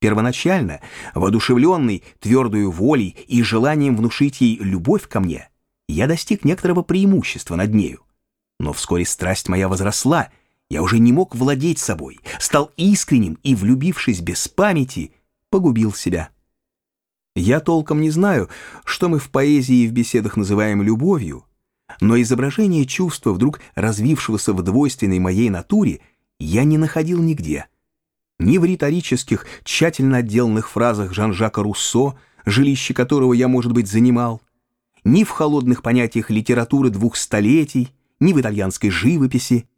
Первоначально, воодушевленный твердую волей и желанием внушить ей любовь ко мне, я достиг некоторого преимущества над нею. Но вскоре страсть моя возросла, я уже не мог владеть собой, стал искренним и, влюбившись без памяти, погубил себя. Я толком не знаю, что мы в поэзии и в беседах называем любовью, но изображение чувства, вдруг развившегося в двойственной моей натуре, я не находил нигде. Ни в риторических, тщательно отделанных фразах Жан-Жака Руссо, жилище которого я, может быть, занимал, ни в холодных понятиях литературы двух столетий, ни в итальянской живописи.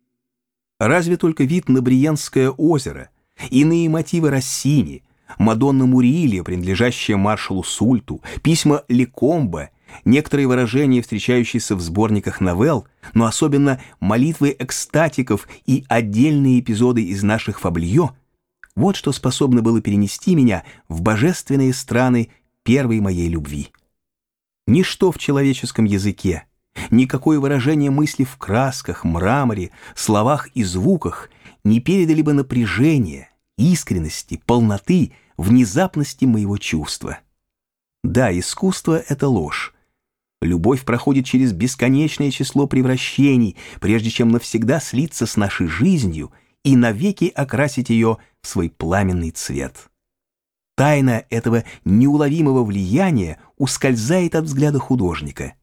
Разве только вид на Бриенское озеро, иные мотивы Россини, Мадонна Мурилья, принадлежащая маршалу Сульту, письма Лекомба, некоторые выражения, встречающиеся в сборниках новелл, но особенно молитвы экстатиков и отдельные эпизоды из наших фаблье, вот что способно было перенести меня в божественные страны первой моей любви. Ничто в человеческом языке, никакое выражение мысли в красках, мраморе, словах и звуках не передали бы напряжения, искренности, полноты, внезапности моего чувства. Да, искусство — это ложь. Любовь проходит через бесконечное число превращений, прежде чем навсегда слиться с нашей жизнью и навеки окрасить ее в свой пламенный цвет. Тайна этого неуловимого влияния ускользает от взгляда художника.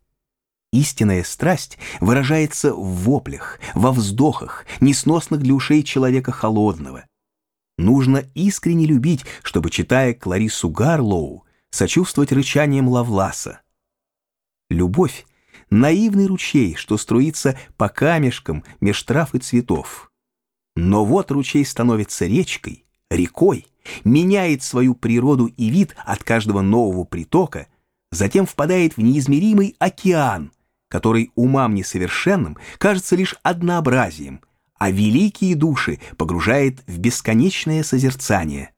Истинная страсть выражается в воплях, во вздохах, несносных для ушей человека холодного. Нужно искренне любить, чтобы, читая Кларису Гарлоу, сочувствовать рычанием Лавласа. Любовь — наивный ручей, что струится по камешкам меж трав и цветов. Но вот ручей становится речкой, рекой, меняет свою природу и вид от каждого нового притока, затем впадает в неизмеримый океан, который умам несовершенным кажется лишь однообразием, а великие души погружает в бесконечное созерцание.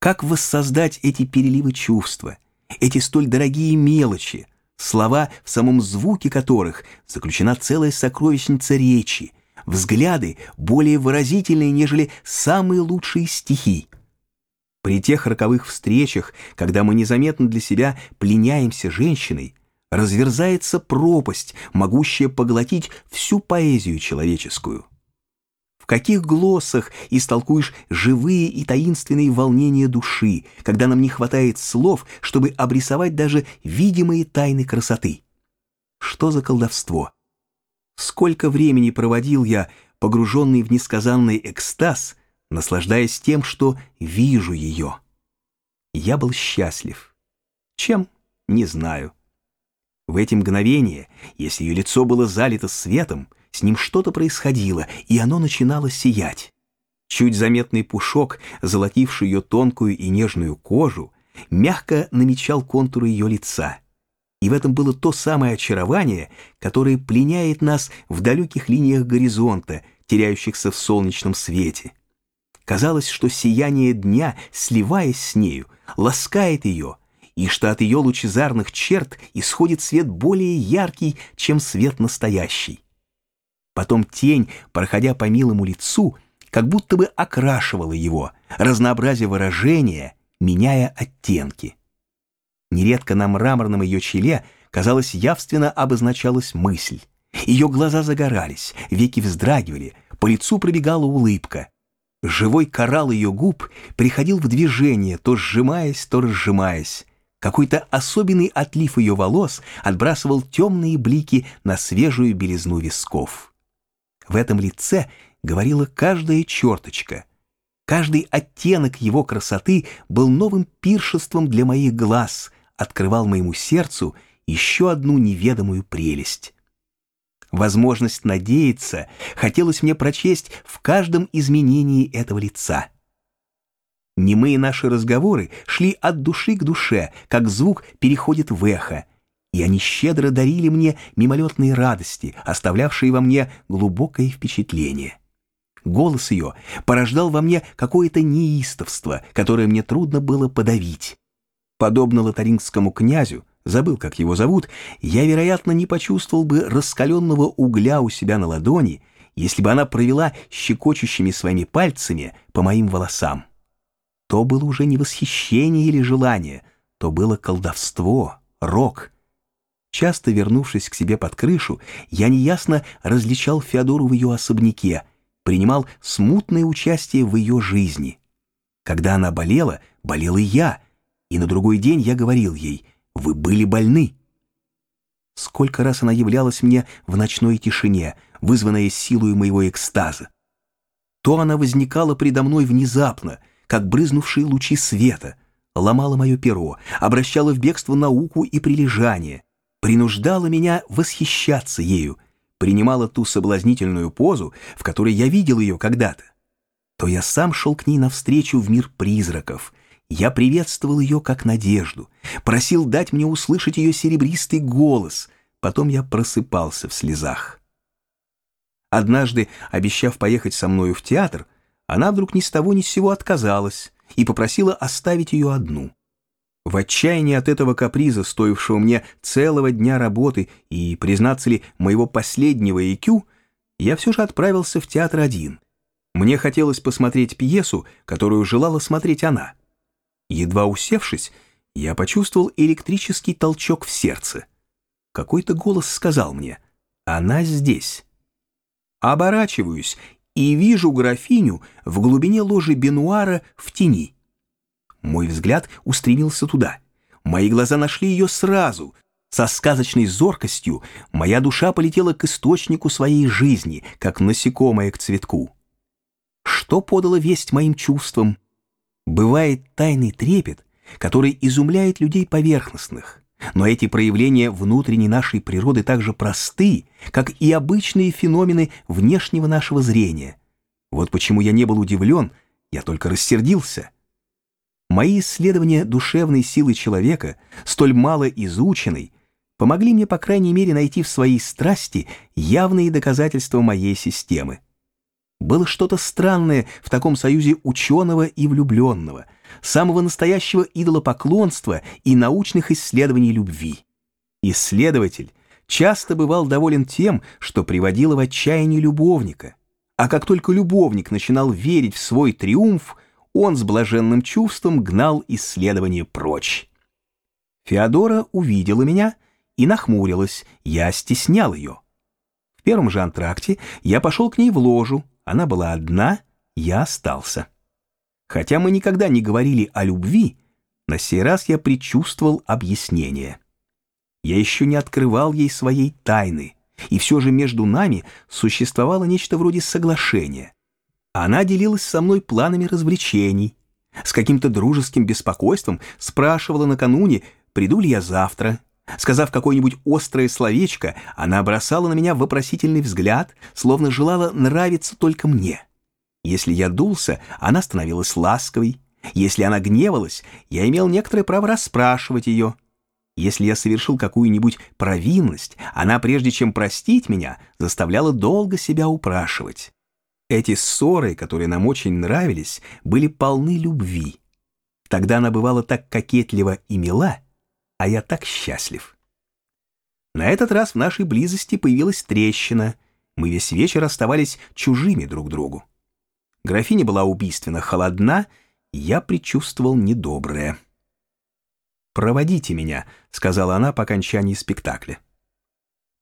Как воссоздать эти переливы чувства, эти столь дорогие мелочи, слова, в самом звуке которых заключена целая сокровищница речи, взгляды более выразительные, нежели самые лучшие стихи. При тех роковых встречах, когда мы незаметно для себя пленяемся женщиной, разверзается пропасть, могущая поглотить всю поэзию человеческую. В каких глоссах истолкуешь живые и таинственные волнения души, когда нам не хватает слов, чтобы обрисовать даже видимые тайны красоты? Что за колдовство? Сколько времени проводил я, погруженный в несказанный экстаз, наслаждаясь тем, что вижу ее. Я был счастлив. Чем? Не знаю. В эти мгновения, если ее лицо было залито светом, с ним что-то происходило, и оно начинало сиять. Чуть заметный пушок, золотивший ее тонкую и нежную кожу, мягко намечал контуры ее лица — и в этом было то самое очарование, которое пленяет нас в далеких линиях горизонта, теряющихся в солнечном свете. Казалось, что сияние дня, сливаясь с нею, ласкает ее, и что от ее лучезарных черт исходит свет более яркий, чем свет настоящий. Потом тень, проходя по милому лицу, как будто бы окрашивала его, разнообразие выражения, меняя оттенки. Нередко на мраморном ее челе, казалось, явственно обозначалась мысль. Ее глаза загорались, веки вздрагивали, по лицу пробегала улыбка. Живой коралл ее губ приходил в движение, то сжимаясь, то разжимаясь. Какой-то особенный отлив ее волос отбрасывал темные блики на свежую белизну висков. В этом лице говорила каждая черточка. Каждый оттенок его красоты был новым пиршеством для моих глаз — открывал моему сердцу еще одну неведомую прелесть. Возможность надеяться хотелось мне прочесть в каждом изменении этого лица. Немые наши разговоры шли от души к душе, как звук переходит в эхо, и они щедро дарили мне мимолетные радости, оставлявшие во мне глубокое впечатление. Голос ее порождал во мне какое-то неистовство, которое мне трудно было подавить. Подобно лотарингскому князю, забыл, как его зовут, я, вероятно, не почувствовал бы раскаленного угля у себя на ладони, если бы она провела щекочущими своими пальцами по моим волосам. то было уже не восхищение или желание, то было колдовство, рок. Часто вернувшись к себе под крышу, я неясно различал Феодору в ее особняке, принимал смутное участие в ее жизни. Когда она болела, болел и я, и на другой день я говорил ей «Вы были больны». Сколько раз она являлась мне в ночной тишине, вызванная силой моего экстаза. То она возникала предо мной внезапно, как брызнувшие лучи света, ломала мое перо, обращала в бегство науку и прилежание, принуждала меня восхищаться ею, принимала ту соблазнительную позу, в которой я видел ее когда-то. То я сам шел к ней навстречу в мир призраков, я приветствовал ее как надежду, просил дать мне услышать ее серебристый голос, потом я просыпался в слезах. Однажды, обещав поехать со мною в театр, она вдруг ни с того ни с сего отказалась и попросила оставить ее одну. В отчаянии от этого каприза, стоившего мне целого дня работы и, признаться ли, моего последнего IQ, я все же отправился в театр один. Мне хотелось посмотреть пьесу, которую желала смотреть она — Едва усевшись, я почувствовал электрический толчок в сердце. Какой-то голос сказал мне «Она здесь». Оборачиваюсь и вижу графиню в глубине ложи бенуара в тени. Мой взгляд устремился туда. Мои глаза нашли ее сразу. Со сказочной зоркостью моя душа полетела к источнику своей жизни, как насекомое к цветку. Что подало весть моим чувствам? Бывает тайный трепет, который изумляет людей поверхностных, но эти проявления внутренней нашей природы так же просты, как и обычные феномены внешнего нашего зрения. Вот почему я не был удивлен, я только рассердился. Мои исследования душевной силы человека, столь мало изученной, помогли мне, по крайней мере, найти в своей страсти явные доказательства моей системы. Было что-то странное в таком союзе ученого и влюбленного, самого настоящего идолопоклонства и научных исследований любви. Исследователь часто бывал доволен тем, что приводило в отчаяние любовника, а как только любовник начинал верить в свой триумф, он с блаженным чувством гнал исследование прочь. Феодора увидела меня и нахмурилась, я стеснял ее. В первом же антракте я пошел к ней в ложу, она была одна, я остался. Хотя мы никогда не говорили о любви, на сей раз я предчувствовал объяснение. Я еще не открывал ей своей тайны, и все же между нами существовало нечто вроде соглашения. Она делилась со мной планами развлечений, с каким-то дружеским беспокойством спрашивала накануне, приду ли я завтра, Сказав какое-нибудь острое словечко, она бросала на меня вопросительный взгляд, словно желала нравиться только мне. Если я дулся, она становилась ласковой. Если она гневалась, я имел некоторое право расспрашивать ее. Если я совершил какую-нибудь провинность, она, прежде чем простить меня, заставляла долго себя упрашивать. Эти ссоры, которые нам очень нравились, были полны любви. Тогда она бывала так кокетлива и мила, а я так счастлив. На этот раз в нашей близости появилась трещина. Мы весь вечер оставались чужими друг другу. Графиня была убийственно холодна, я предчувствовал недоброе. «Проводите меня», — сказала она по окончании спектакля.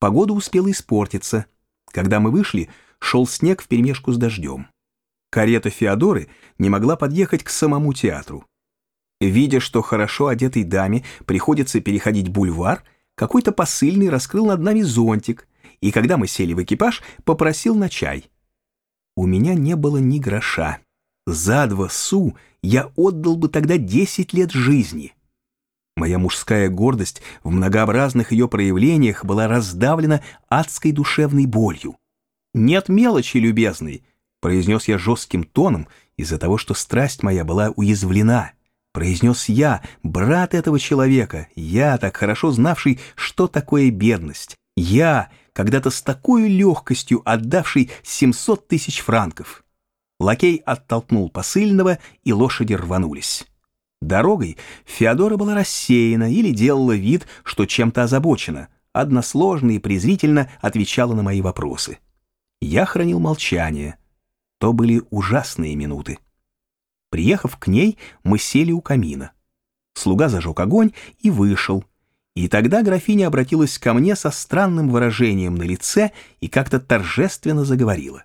Погода успела испортиться. Когда мы вышли, шел снег вперемешку с дождем. Карета Феодоры не могла подъехать к самому театру. Видя, что хорошо одетой даме приходится переходить бульвар, какой-то посыльный раскрыл над нами зонтик, и когда мы сели в экипаж, попросил на чай. У меня не было ни гроша. За два су я отдал бы тогда десять лет жизни. Моя мужская гордость в многообразных ее проявлениях была раздавлена адской душевной болью. «Нет мелочи, любезный», — произнес я жестким тоном из-за того, что страсть моя была уязвлена произнес я, брат этого человека, я, так хорошо знавший, что такое бедность. Я, когда-то с такой легкостью отдавший 700 тысяч франков. Лакей оттолкнул посыльного, и лошади рванулись. Дорогой Феодора была рассеяна или делала вид, что чем-то озабочена, односложно и презрительно отвечала на мои вопросы. Я хранил молчание. То были ужасные минуты. Приехав к ней, мы сели у камина. Слуга зажег огонь и вышел. И тогда графиня обратилась ко мне со странным выражением на лице и как-то торжественно заговорила.